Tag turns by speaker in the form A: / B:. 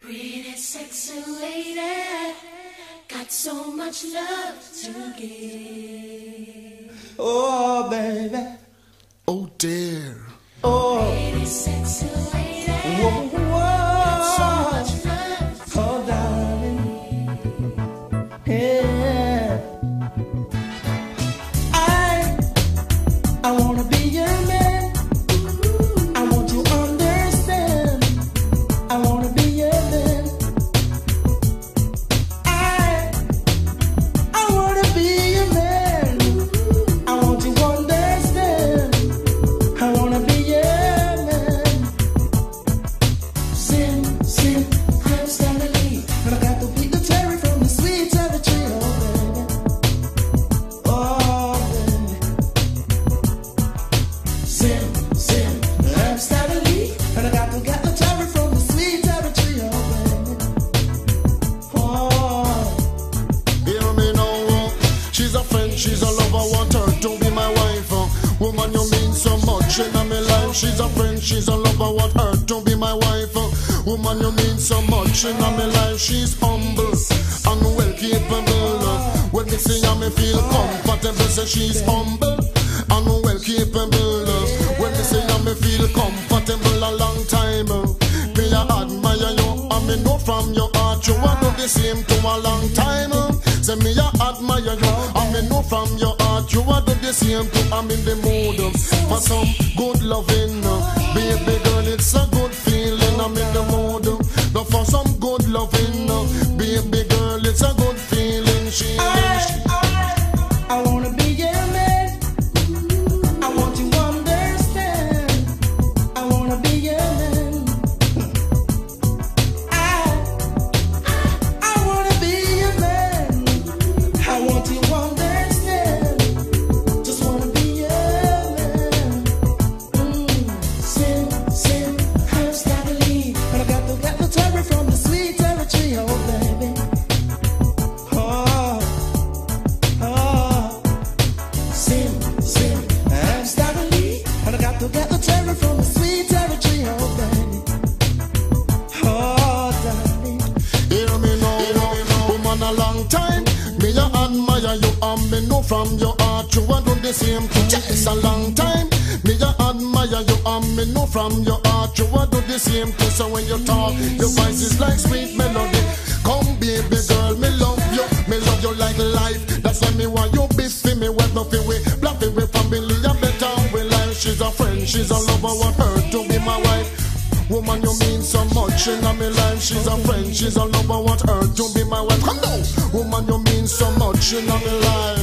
A: Pretty sexy lady, got so much love to give.
B: Oh, baby.
C: Oh dear.
B: Oh,
A: Pretty sexy lady,
C: She's a lover, want her to be my wife. Woman, you mean so much in my life. She's a friend, she's a lover, want her to be my wife. Woman, you mean so much in my life. She's humble and well capable. When me see her, me feel comfortable. Say she's humble and well capable. When me see her, me feel comfortable a long time. Me I admire you, and me know from your heart you want do the same to a long time. Say me I admire you, and me know from your heart you do the same to. I'm in the mood for some good loving, uh. baby girl.
B: And
C: me know from your heart you a do the same too. It's a long time. Me a admire you and me know from your heart you a do the same too. So when you talk, your voice is like sweet melody. Come, baby girl, me love you, me love you like life. That's why me want you be for me, wet no fi we, black we family, a better we life. She's a friend, she's a lover, want her to. Woman, you mean so much in my life. She's a friend, she's a lover, want her to be my wife. Come down. Woman, you mean so much in my life.